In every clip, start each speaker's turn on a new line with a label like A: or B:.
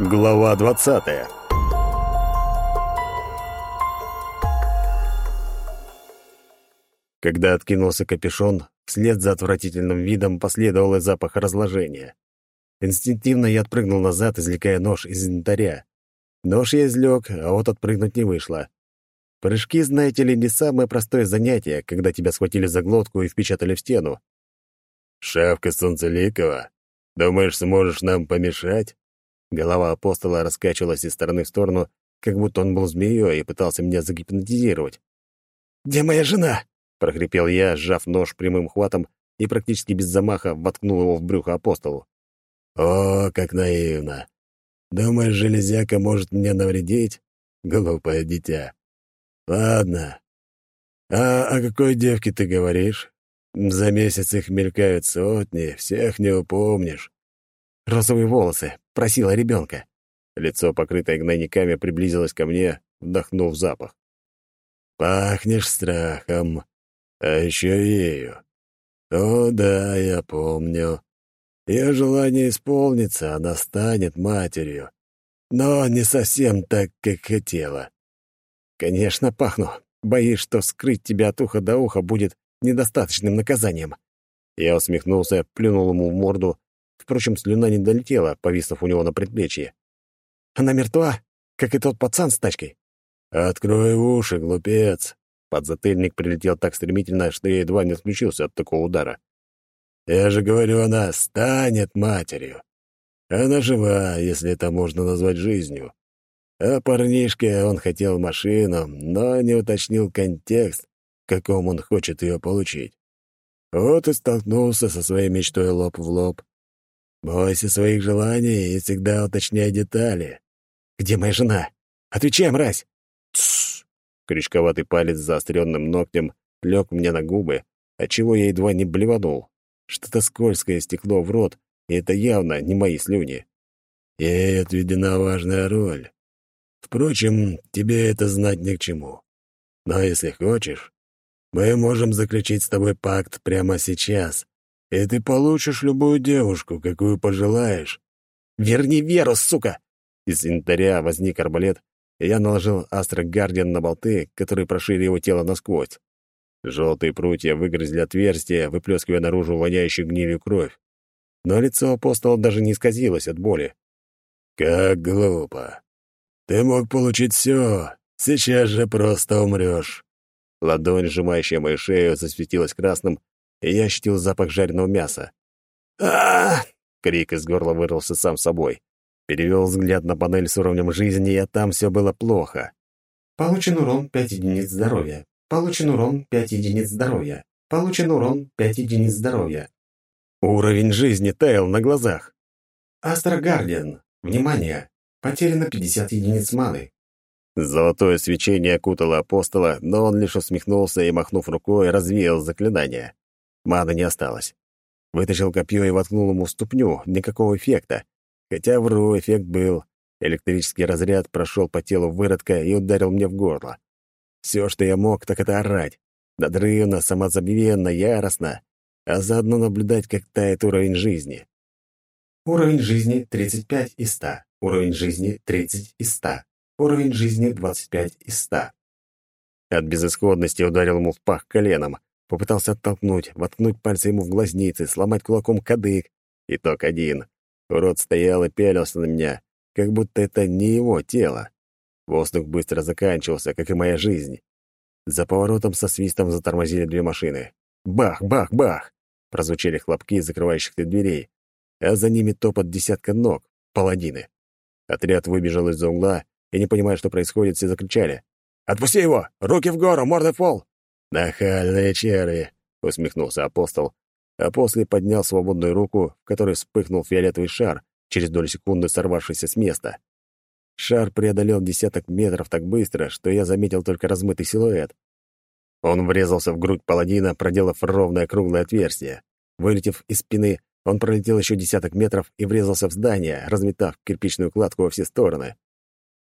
A: Глава 20 Когда откинулся капюшон, вслед за отвратительным видом последовал и запах разложения. Инстинктивно я отпрыгнул назад, извлекая нож из инвентаря. Нож я извлек, а вот отпрыгнуть не вышло. Прыжки, знаете ли, не самое простое занятие, когда тебя схватили за глотку и впечатали в стену. «Шавка Солнцеликова, думаешь, сможешь нам помешать?» Голова апостола раскачивалась из стороны в сторону, как будто он был змеей и пытался меня загипнотизировать.
B: «Где моя жена?»
A: — прохрипел я, сжав нож прямым хватом и практически без замаха воткнул его в брюхо апостолу. «О, как наивно! Думаешь, железяка может мне навредить? Глупое дитя. Ладно. А о какой девке ты говоришь? За месяц их мелькают сотни, всех не упомнишь.
B: Розовые волосы. Просила ребенка.
A: Лицо, покрытое гнойниками, приблизилось ко мне, вдохнув запах.
C: «Пахнешь страхом, а еще ею. О, да, я помню. Ее желание исполнится, она станет матерью. Но не совсем так, как хотела.
B: Конечно, пахну. Боюсь, что скрыть тебя от уха до уха будет недостаточным наказанием.
A: Я усмехнулся, плюнул ему в морду Впрочем, слюна не долетела, повиснув у него на предплечье.
B: «Она мертва, как и тот пацан с тачкой».
C: «Открой уши, глупец!»
A: Подзатыльник прилетел так стремительно, что я едва не отключился от такого удара.
C: «Я же говорю, она станет матерью. Она жива, если это можно назвать жизнью. А парнишке он хотел машину, но не уточнил контекст, в каком он хочет ее получить. Вот и столкнулся со своей мечтой лоб в лоб. Бойся своих желаний и всегда уточняй детали.
B: Где моя жена? Отвечай, мразь!
A: Тссс! Крючковатый палец с заостренным ногтем лег мне на губы, отчего я едва не блеванул. Что-то скользкое стекло в рот, и это явно не мои слюни.
C: Ей отведена важная роль. Впрочем, тебе это знать ни к чему. Но если хочешь, мы можем заключить с тобой пакт прямо сейчас, и ты получишь любую девушку, какую пожелаешь.
B: Верни веру, сука!»
A: Из инвентаря возник арбалет, и я наложил Астро Гардиан на болты, которые прошили его тело насквозь. Желтые прутья выгрызли отверстие, выплескивая наружу воняющую гнилью кровь. Но лицо апостола даже не исказилось от боли.
C: «Как глупо! Ты мог получить все, сейчас же просто умрешь!»
A: Ладонь, сжимающая мою шею, засветилась красным, и я ощутил запах жареного мяса.
B: а
A: Крик из горла вырвался сам собой. Перевел взгляд на панель с уровнем жизни, а там все было плохо.
D: Получен урон 5 единиц здоровья. Получен урон 5 единиц здоровья. Получен урон 5 единиц здоровья.
A: Уровень жизни таял на глазах.
D: Астра. Внимание! Потеряно 50 единиц маны.
A: Золотое свечение окутало апостола, но он лишь усмехнулся и, махнув рукой, развеял заклинание. Маны не осталось. Вытащил копье и воткнул ему в ступню. Никакого эффекта. Хотя вру, эффект был. Электрический разряд прошел по телу выродка и ударил мне в горло. Все, что я мог, так это орать. Надрывно, самозабвенно, яростно. А заодно наблюдать, как тает уровень жизни.
D: Уровень жизни 35 из 100. Уровень жизни 30 из 100. Уровень жизни 25 из 100.
A: От безысходности ударил ему в пах коленом. Попытался оттолкнуть, воткнуть пальцы ему в глазницы, сломать кулаком кадык. Итог один. Урод стоял и пялился на меня, как будто это не его тело. Воздух быстро заканчивался, как и моя жизнь. За поворотом со свистом затормозили две машины. Бах, бах, бах! Прозвучали хлопки закрывающихся дверей, а за ними топот десятка ног, паладины. Отряд выбежал из-за угла, и, не понимая, что происходит, все закричали. «Отпусти его! Руки в гору! Мордой в пол!»
C: «Нахальные черви!» — усмехнулся апостол, а после поднял свободную руку, в которой вспыхнул фиолетовый шар, через долю секунды сорвавшийся с места. Шар преодолел десяток метров так быстро, что я заметил только размытый силуэт. Он врезался в грудь паладина, проделав ровное круглое отверстие. Вылетев из спины, он пролетел еще десяток метров и врезался в здание, разметав кирпичную кладку во все стороны.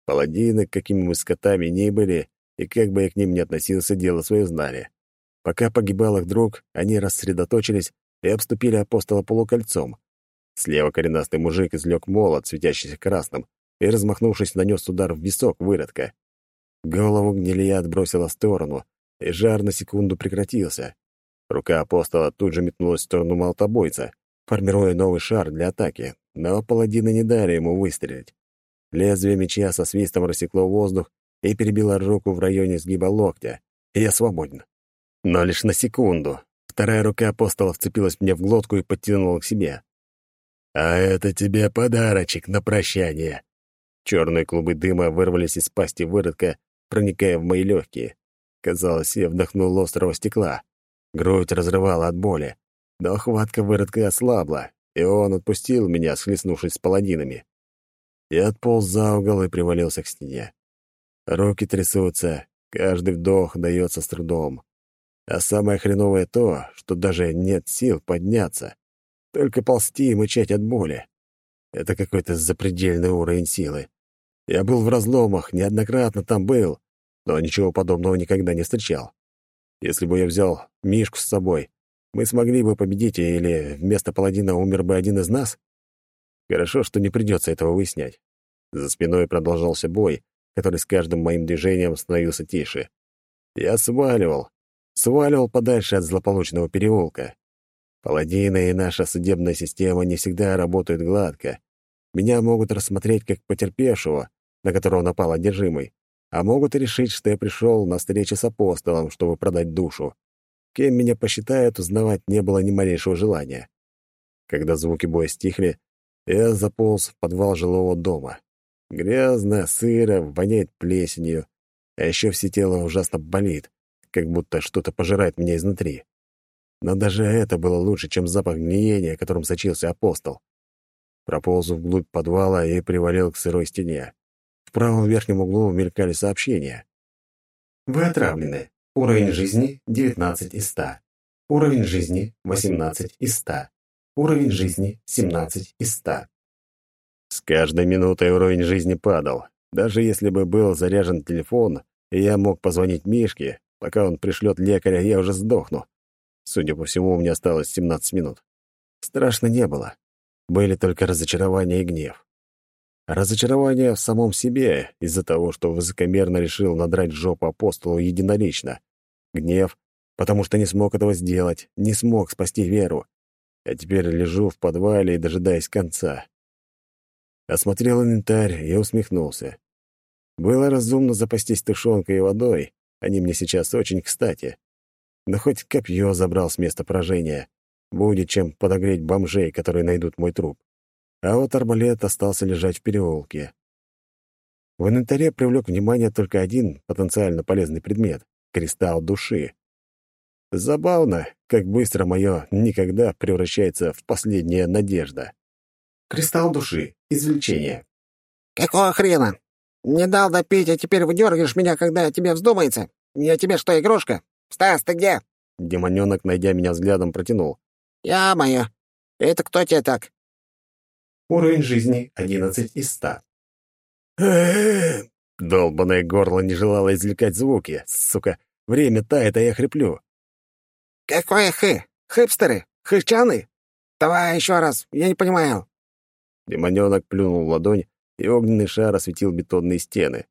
C: Паладины, какими мы скотами ни были, и как бы я к ним ни относился, дело свое знали. Пока погибал их друг, они рассредоточились и обступили апостола полукольцом. Слева коренастый мужик извлек молот, светящийся красным,
A: и, размахнувшись, нанес удар в висок выродка. Голову гнилья отбросила в сторону, и жар на секунду прекратился. Рука апостола тут же метнулась в сторону молотобойца, формируя новый шар для атаки, но паладины не дали ему выстрелить. Лезвие меча со свистом рассекло воздух и перебило руку в районе сгиба локтя, я свободен. Но лишь на секунду. Вторая рука апостола вцепилась мне в глотку и подтянула к себе. «А это тебе подарочек на прощание!» Черные клубы дыма вырвались из пасти выродка, проникая в мои легкие. Казалось, я вдохнул острого стекла. Грудь разрывала от боли. Но хватка выродка ослабла, и он отпустил меня, схлестнувшись с паладинами. Я отполз за угол и привалился к стене. Руки трясутся, каждый вдох дается с трудом. А самое хреновое то, что даже нет сил подняться. Только ползти и мычать от боли. Это какой-то запредельный уровень силы. Я был в разломах, неоднократно там был, но ничего подобного никогда не встречал. Если бы я взял Мишку с собой, мы смогли бы победить, или вместо паладина умер бы один из нас? Хорошо, что не придется этого выяснять. За спиной продолжался бой, который с каждым моим движением становился тише. Я сваливал, сваливал подальше от злополучного переулка. Паладины и наша судебная система не всегда работают гладко. Меня могут рассмотреть как потерпевшего, на которого напал одержимый, а могут решить, что я пришел на встречу с апостолом, чтобы продать душу. Кем меня посчитают, узнавать не было ни малейшего желания. Когда звуки боя стихли, я заполз в подвал жилого дома. Грязно, сыро, воняет плесенью, а еще все тело ужасно болит, как будто что-то пожирает меня изнутри. Но даже это было лучше, чем запах гниения, которым сочился апостол. Прополз вглубь подвала и привалил к сырой стене. В правом верхнем углу мелькали сообщения.
D: Вы отравлены. Уровень жизни 19 из 100. Уровень жизни 18 из 100. Уровень жизни 17 из 100.
A: С каждой минутой уровень жизни падал. Даже если бы был заряжен телефон, и я мог позвонить Мишке, пока он пришлет лекаря, я уже сдохну. Судя по всему, у меня осталось 17 минут. Страшно не было. Были только разочарование и гнев. Разочарование в самом себе из-за того, что высокомерно решил надрать жопу апостолу единолично. Гнев, потому что не смог этого сделать, не смог спасти веру. А теперь лежу в подвале и дожидаясь конца. Осмотрел инвентарь и усмехнулся. Было разумно запастись тушенкой и водой, они мне сейчас очень кстати. Но хоть копье забрал с места поражения. Будет чем подогреть бомжей, которые найдут мой труп а вот арбалет остался лежать в переулке. В инвентаре привлек внимание только один потенциально полезный предмет — кристалл души. Забавно, как быстро мое «никогда» превращается в последняя надежда.
D: Кристалл души. Извлечение.
E: «Какого хрена? Не дал допить, а теперь выдергиваешь меня, когда тебе вздумается? Я тебе что, игрушка? Стас, ты где?»
A: Демонёнок, найдя меня взглядом, протянул.
E: «Я моя. Это кто тебе так?»
D: Уровень жизни 11 из 100.
A: Долбаное горло не желало извлекать звуки. Сука, время тает, а я хриплю.
E: «Какое хы? Хипстеры? Хычаны? Давай еще раз, я не понимаю».
A: Демонёнок плюнул в ладонь, и огненный шар осветил бетонные стены.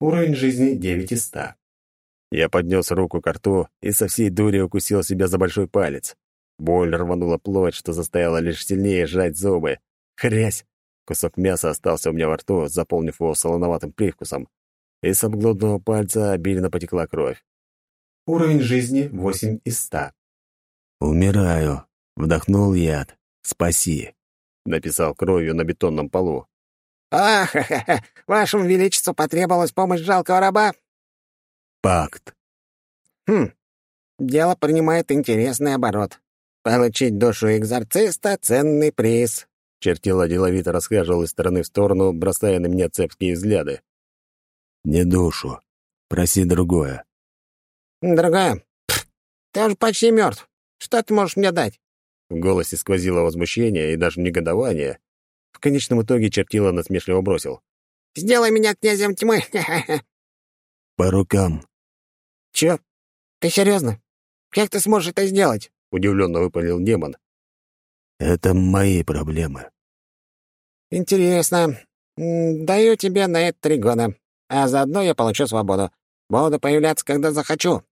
D: Уровень жизни 9 из 100.
A: Я поднес руку к рту и со всей дури укусил себя за большой палец. Боль рванула плоть, что заставила лишь сильнее сжать зубы. Хрясь! Кусок мяса остался у меня во рту, заполнив его солоноватым привкусом. И с обглодного пальца обильно потекла кровь.
D: Уровень жизни 8 из 100.
A: «Умираю», — вдохнул яд. «Спаси», — написал кровью на бетонном полу.
E: «Ах, ха -ха -ха. вашему величеству потребовалась помощь жалкого раба?»
A: «Пакт».
E: «Хм, дело принимает интересный оборот. Получить душу экзорциста — ценный приз.
A: Чертила деловито расхаживал из стороны в сторону, бросая на меня цепкие взгляды. «Не душу. Проси другое».
E: «Другое? ты уже почти мертв. Что ты можешь мне дать?»
A: В голосе сквозило возмущение и даже негодование. В конечном итоге чертила насмешливо бросил.
E: «Сделай меня князем тьмы!»
A: «По рукам».
E: «Чё? Ты серьезно? Как ты сможешь это сделать?»
A: — удивленно выпалил демон. Это мои проблемы.
E: Интересно. «Даю тебе на это три года, а заодно я получу свободу. Буду появляться, когда захочу».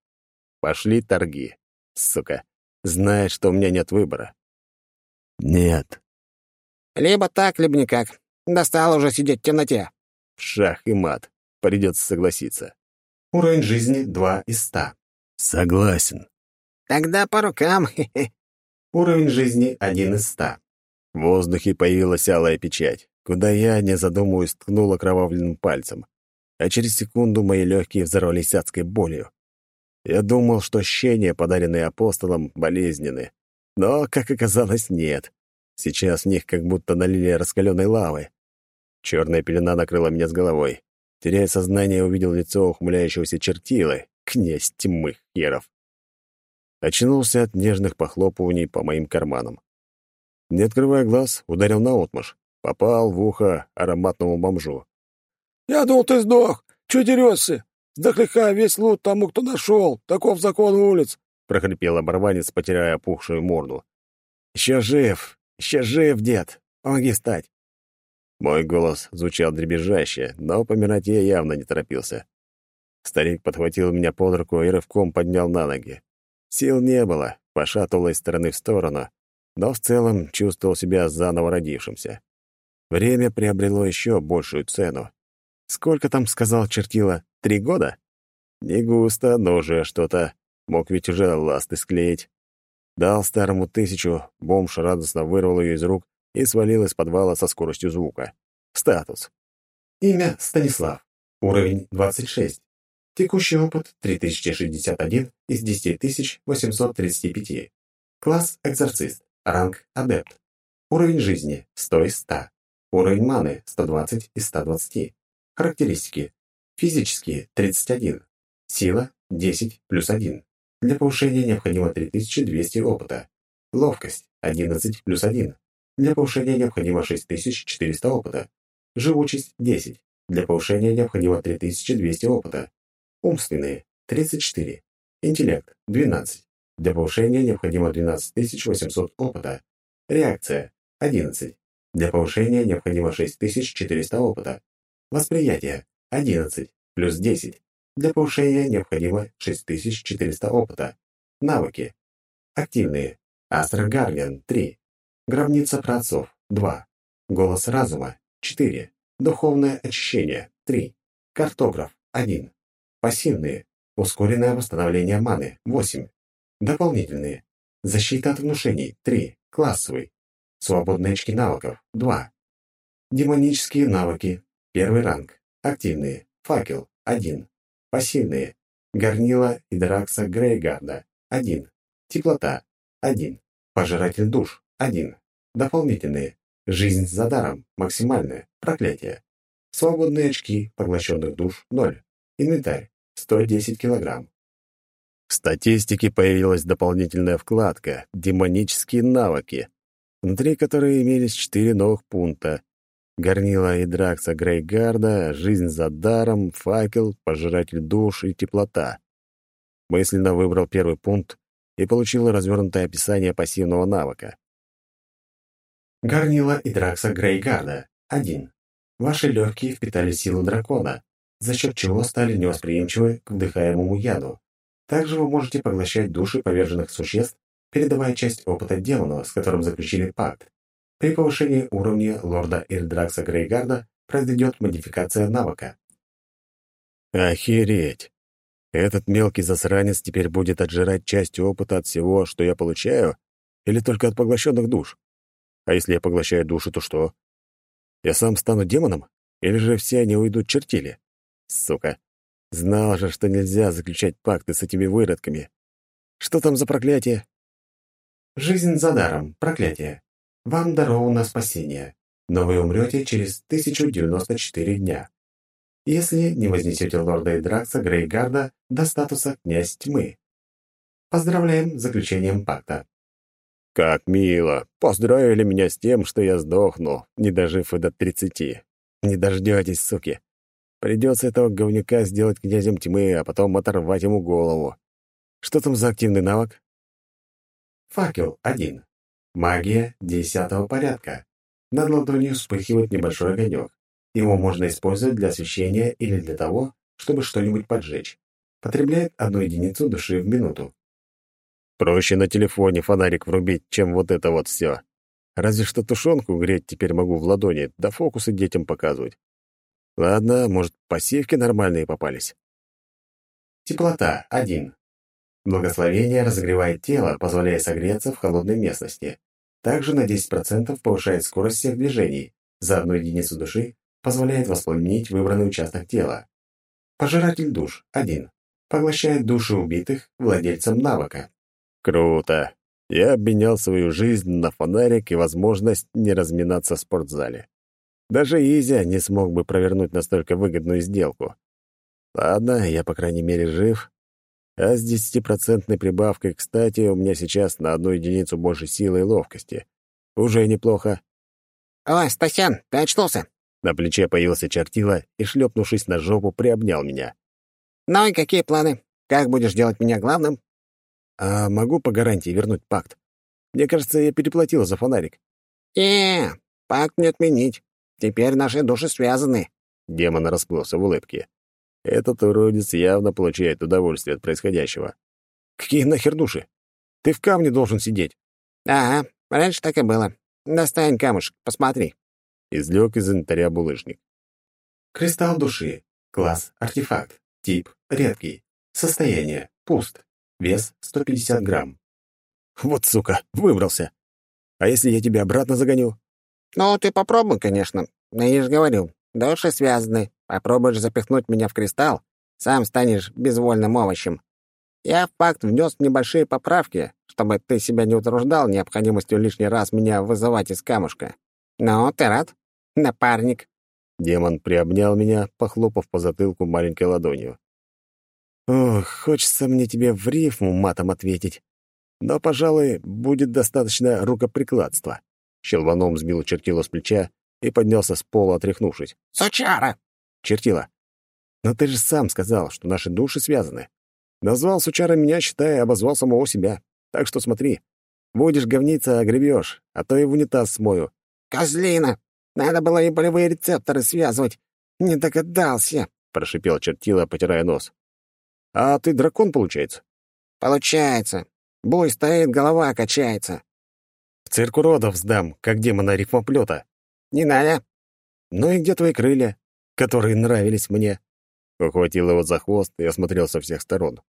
A: Пошли торги. Сука, знает, что у меня нет выбора. Нет.
E: Либо так, либо никак. Достал уже сидеть в темноте.
A: Шах и мат. Придется согласиться.
D: Уровень жизни 2 из 100.
A: Согласен.
E: Тогда по рукам.
D: Уровень жизни 1 из 100.
A: В воздухе появилась алая печать, куда я, не задумываясь, ткнул окровавленным пальцем. А через секунду мои легкие взорвались адской болью. Я думал, что ощущения, подаренные апостолом, болезненны. Но, как оказалось, нет. Сейчас в них как будто налили раскаленной лавы. Черная пелена накрыла меня с головой. Теряя сознание, увидел лицо ухмыляющегося чертилы, князь тьмы херов. Очнулся от нежных похлопываний по моим карманам. Не открывая глаз, ударил наотмашь. Попал в ухо ароматному бомжу.
B: «Я думал, ты сдох! Чего дерешься? Сдохляка весь лут тому, кто нашел! Таков закон улиц!»
A: — прохрипел оборванец, потеряя опухшую морду. «Еще жив! Еще жив, дед! Помоги встать!» Мой голос звучал дребезжаще, но помирать я явно не торопился. Старик подхватил меня под руку и рывком поднял на ноги. Сил не было, пошатывало из стороны в сторону, но в целом чувствовал себя заново родившимся. Время приобрело еще большую цену. Сколько там, сказал чертила, три года? Не густо, но уже что-то. Мог ведь уже ласты склеить. Дал старому тысячу, бомж радостно вырвал ее из рук и свалил из подвала со скоростью звука. Статус.
D: Имя Станислав. Уровень 26. Текущий опыт 3061 из 10835. Класс Экзорцист. Ранг Адепт. Уровень жизни 100 из 100. Уровень маны 120 из 120. Характеристики. Физические 31. Сила 10 плюс 1. Для повышения необходимо 3200 опыта. Ловкость 11 плюс 1. Для повышения необходимо 6400 опыта. Живучесть 10. Для повышения необходимо 3200 опыта. Умственные 34. Интеллект 12. Для повышения необходимо 12800 опыта. Реакция 11. Для повышения необходимо 6400 опыта. Восприятие 11 плюс 10. Для повышения необходимо 6400 опыта. Навыки. Активные. Астра Гардиан 3. Гробница праотцов 2. Голос разума 4. Духовное очищение 3. Картограф 1. Пассивные. Ускоренное восстановление маны 8. Дополнительные. Защита от внушений 3. Классовый. Свободные очки навыков 2. Демонические навыки. Первый ранг. Активные. Факел 1. Пассивные. Горнила и Дракса Грейгарда. 1. Теплота. 1. Пожиратель душ. 1. Дополнительные. Жизнь за даром. Максимальное. Проклятие. Свободные очки поглощенных душ. 0. Инвентарь. 110 килограмм.
A: В статистике появилась дополнительная вкладка «Демонические навыки», внутри которой имелись четыре новых пункта Горнила и Дракса Грейгарда, жизнь за даром, факел, пожиратель душ и теплота. Мысленно выбрал первый пункт и получил развернутое описание пассивного навыка.
D: Горнила и Дракса Грейгарда. 1. Ваши легкие впитали силу дракона, за счет чего стали невосприимчивы к вдыхаемому яду. Также вы можете поглощать души поверженных существ, передавая часть опыта демону, с которым заключили пакт. При повышении уровня лорда Ирдракса Грейгарда произойдет модификация навыка.
A: Охереть! Этот мелкий засранец теперь будет отжирать часть опыта от всего, что я получаю, или только от поглощенных душ? А если я поглощаю души, то что? Я сам стану демоном? Или же все они уйдут чертили? Сука! Знал же, что нельзя заключать пакты с этими выродками. Что там за проклятие?
D: Жизнь за даром. Проклятие. Вам даровано спасение, но вы умрете через 1094 дня. Если не вознесете лорда Эдракса Грейгарда до статуса «Князь тьмы». Поздравляем с заключением пакта.
A: Как мило! Поздравили меня с тем, что я сдохну, не дожив и до тридцати. Не дождетесь, суки. Придется этого говнюка сделать князем тьмы, а потом оторвать ему голову. Что там за активный навык?
D: Факел один. Магия десятого порядка. Над ладонью вспыхивает небольшой огонек. Его можно использовать для освещения или для того, чтобы что-нибудь поджечь. Потребляет одну единицу души в минуту.
A: Проще на телефоне фонарик врубить, чем вот это вот все. Разве что тушенку греть теперь могу в ладони, да фокусы детям показывать. Ладно, может, пассивки нормальные попались.
D: Теплота — 1. Благословение разогревает тело, позволяя согреться в холодной местности. Также на 10% повышает скорость всех движений. За одну единицу души позволяет воспламенить выбранный участок тела. Пожиратель душ — 1. Поглощает души убитых владельцам навыка.
A: Круто. Я обменял свою жизнь на фонарик и возможность не разминаться в спортзале. Даже Изя не смог бы провернуть настолько выгодную сделку. Ладно, я, по крайней мере, жив. А с десятипроцентной прибавкой, кстати, у меня сейчас на одну единицу больше силы и ловкости. Уже неплохо.
E: «Ой, Стасян, ты очнулся?»
A: На плече появился чертила и, шлепнувшись на жопу, приобнял меня.
E: «Ну и какие планы? Как будешь делать меня главным?»
A: А могу по гарантии вернуть пакт? Мне кажется, я переплатил за фонарик.
E: «Не, пакт не отменить. Теперь наши души связаны».
A: Демон расплылся в улыбке. Этот уродец явно получает удовольствие от происходящего. «Какие нахер души? Ты в камне должен сидеть».
E: «Ага, раньше так и было. Достань камушек, посмотри».
A: Излег из инвентаря булыжник.
D: Кристалл души. Класс — артефакт. Тип — редкий. Состояние — пуст. Вес — 150 грамм.
A: Вот сука, выбрался. А если я тебя обратно загоню?
E: Ну, ты попробуй, конечно. Но я же говорю, души связаны. Попробуешь запихнуть меня в кристалл, сам станешь безвольным овощем. Я в пакт внес небольшие поправки, чтобы ты себя не утруждал необходимостью лишний раз меня вызывать из камушка. Ну, ты рад, напарник?»
A: Демон приобнял меня, похлопав по затылку маленькой ладонью. Ох, хочется мне тебе в рифму матом ответить. Но, пожалуй, будет достаточно рукоприкладства. Щелваном сбил чертила с плеча и поднялся с пола, отряхнувшись.
E: «Сучара!»
A: «Чертила, но ты же сам сказал, что наши души связаны. Назвал сучара меня, считая, обозвал самого себя. Так что смотри, будешь говниться, огребешь, а то и в унитаз смою».
E: «Козлина! Надо было и болевые рецепторы связывать. Не догадался!»
A: — прошипел чертила, потирая нос. А ты дракон, получается?
E: Получается. Бой стоит, голова качается.
A: В цирк уродов сдам, как демона рифмоплета.
E: Не надо.
A: Ну и где твои крылья, которые нравились мне? Ухватил его за хвост и осмотрел со всех сторон.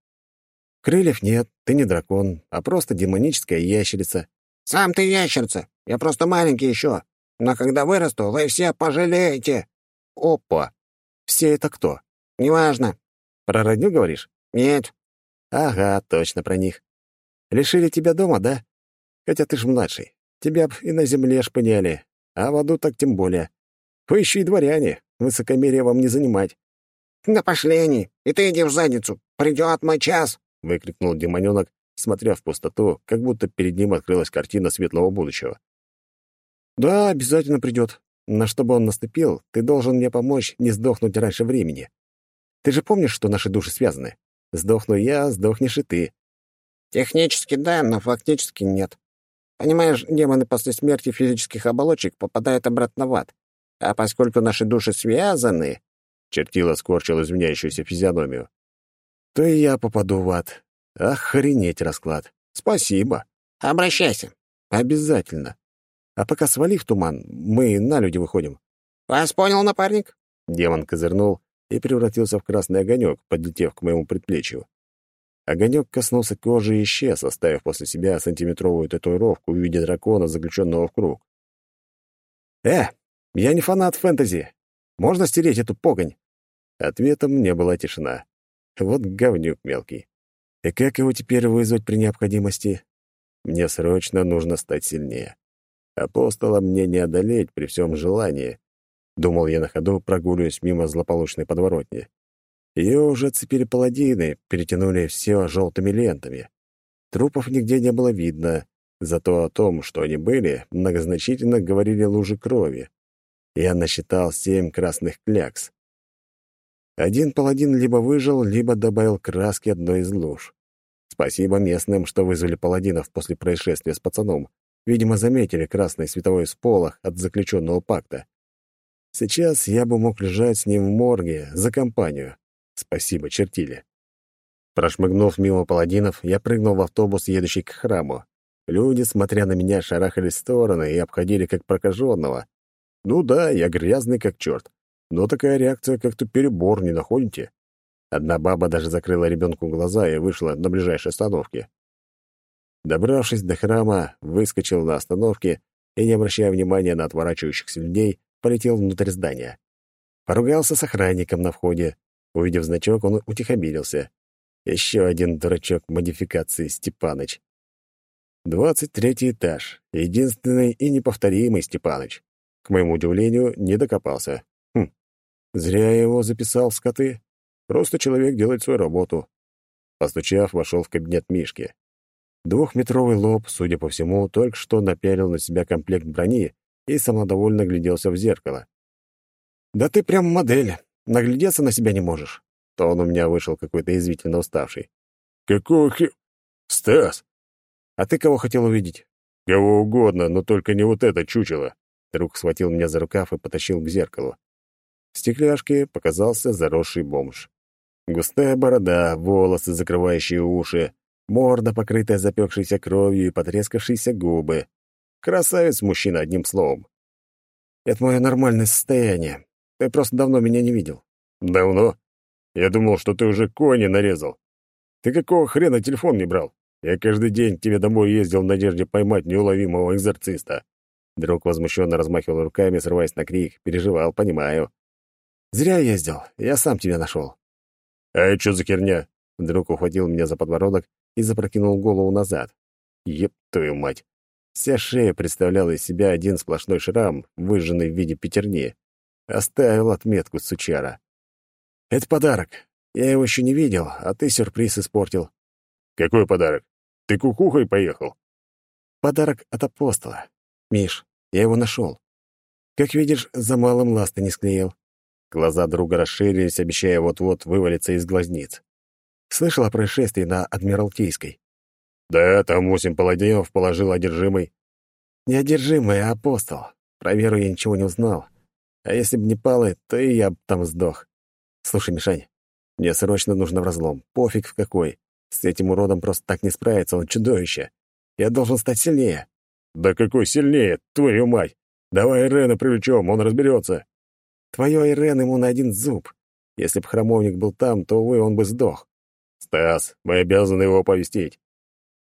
A: Крыльев нет, ты не дракон, а просто демоническая ящерица.
E: Сам ты ящерица. Я просто маленький еще. Но когда вырасту, вы все пожалеете.
A: Опа! Все это кто?
E: Неважно.
A: Про родню говоришь?
E: Нет.
A: Ага, точно про них. Лишили тебя дома, да? Хотя ты ж младший. Тебя б и на земле шпыняли, а в аду так тем более. Вы еще и дворяне, высокомерие вам не занимать.
E: «Да пошли они, и ты иди в задницу, придет мой час!»
A: — выкрикнул демоненок, смотря в пустоту, как будто перед ним открылась картина светлого будущего. «Да, обязательно придет. Но чтобы он наступил, ты должен мне помочь не сдохнуть раньше времени. Ты же помнишь, что наши души связаны? Сдохну я, сдохнешь и ты.
E: Технически да, но фактически нет. Понимаешь, демоны после смерти физических оболочек попадают обратно в ад. А поскольку наши души связаны...
A: Чертила скорчил извиняющуюся физиономию. То и я попаду в ад. Охренеть расклад. Спасибо.
E: Обращайся.
A: Обязательно. А пока свали в туман, мы на люди выходим.
E: Вас понял, напарник?
A: Демон козырнул и превратился в красный огонек, подлетев к моему предплечью. Огонек коснулся кожи и исчез, оставив после себя сантиметровую татуировку в виде дракона, заключенного в круг. «Э, я не фанат фэнтези. Можно стереть эту погонь?» Ответом мне была тишина. Вот говнюк мелкий. И как его теперь вызвать при необходимости? Мне срочно нужно стать сильнее. Апостола мне не одолеть при всем желании, Думал я на ходу, прогуливаясь мимо злополучной подворотни. Ее уже цепили паладины, перетянули все желтыми лентами. Трупов нигде не было видно, зато о том, что они были, многозначительно говорили лужи крови. Я насчитал семь красных клякс. Один паладин либо выжил, либо добавил краски одной из луж. Спасибо местным, что вызвали паладинов после происшествия с пацаном. Видимо, заметили красный световой сполох от заключенного пакта. Сейчас я бы мог лежать с ним в морге за компанию. Спасибо, чертили. Прошмыгнув мимо паладинов, я прыгнул в автобус, едущий к храму. Люди, смотря на меня, шарахались в стороны и обходили как прокаженного. Ну да, я грязный как черт. Но такая реакция как-то перебор, не находите? Одна баба даже закрыла ребенку глаза и вышла на ближайшей остановке. Добравшись до храма, выскочил на остановке и, не обращая внимания на отворачивающихся людей, полетел внутрь здания. Поругался с охранником на входе. Увидев значок, он утихомирился. Еще один дурачок модификации Степаныч. Двадцать третий этаж. Единственный и неповторимый Степаныч. К моему удивлению, не докопался. Хм, зря я его записал в скоты. Просто человек делает свою работу. Постучав, вошел в кабинет Мишки. Двухметровый лоб, судя по всему, только что напялил на себя комплект брони и самодовольно гляделся в зеркало. «Да ты прям модель. Наглядеться на себя не можешь». То он у меня вышел какой-то извительно уставший.
F: «Какого хи... Стас!»
A: «А ты кого хотел увидеть?»
F: «Кого угодно, но только не вот это чучело».
A: Друг схватил меня за рукав и потащил к зеркалу. В стекляшке показался заросший бомж. Густая борода, волосы, закрывающие уши, морда, покрытая запекшейся кровью и потрескавшиеся губы. Красавец мужчина, одним словом. Это мое нормальное состояние. Ты просто давно меня не видел.
F: Давно? Я думал, что ты уже кони нарезал. Ты какого хрена телефон не брал? Я каждый день к тебе домой ездил в надежде поймать неуловимого экзорциста.
A: Друг возмущенно размахивал руками, срываясь на крик. Переживал, понимаю. Зря ездил. Я сам тебя нашел.
F: А это что за херня?
A: Друг ухватил меня за подбородок и запрокинул голову назад. Еп твою мать. Вся шея представляла из себя один сплошной шрам, выжженный в виде пятерни. Оставил отметку сучара. «Это подарок. Я его еще не видел, а ты сюрприз испортил».
F: «Какой подарок? Ты кукухой поехал?»
A: «Подарок от апостола. Миш, я его нашел. Как видишь, за малым ласты не склеил». Глаза друга расширились, обещая вот-вот вывалиться из глазниц. Слышал о происшествии на Адмиралтейской?
F: Да, там восемь паладинов положил одержимый.
A: Не одержимый, а апостол. Про веру я ничего не узнал. А если б не палы, то и я б там сдох. Слушай, Мишань, мне срочно нужно в разлом. Пофиг в какой. С этим уродом просто так не справиться, он чудовище. Я должен стать сильнее.
F: Да какой сильнее, твою мать! Давай Ирена привлечем, он разберется.
A: Твое Ирен ему на один зуб. Если б храмовник был там, то, увы, он бы сдох.
F: Стас, мы обязаны его оповестить.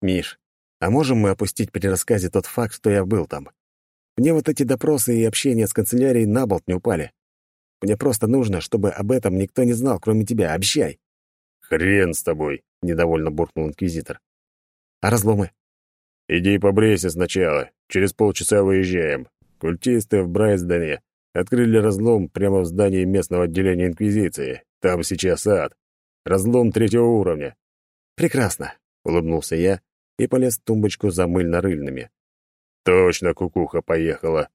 A: Миш, а можем мы опустить при рассказе тот факт, что я был там? Мне вот эти допросы и общение с канцелярией на болт не упали. Мне просто нужно, чтобы об этом никто не знал, кроме тебя. Обещай.
F: Хрен с тобой, недовольно буркнул инквизитор.
A: А разломы?
F: Иди побрейся сначала. Через полчаса выезжаем. Культисты в Брайсдене открыли разлом прямо в здании местного отделения инквизиции. Там сейчас ад. Разлом третьего уровня.
A: Прекрасно, улыбнулся я и полез в тумбочку за мыльно-рыльными.
F: Точно кукуха поехала.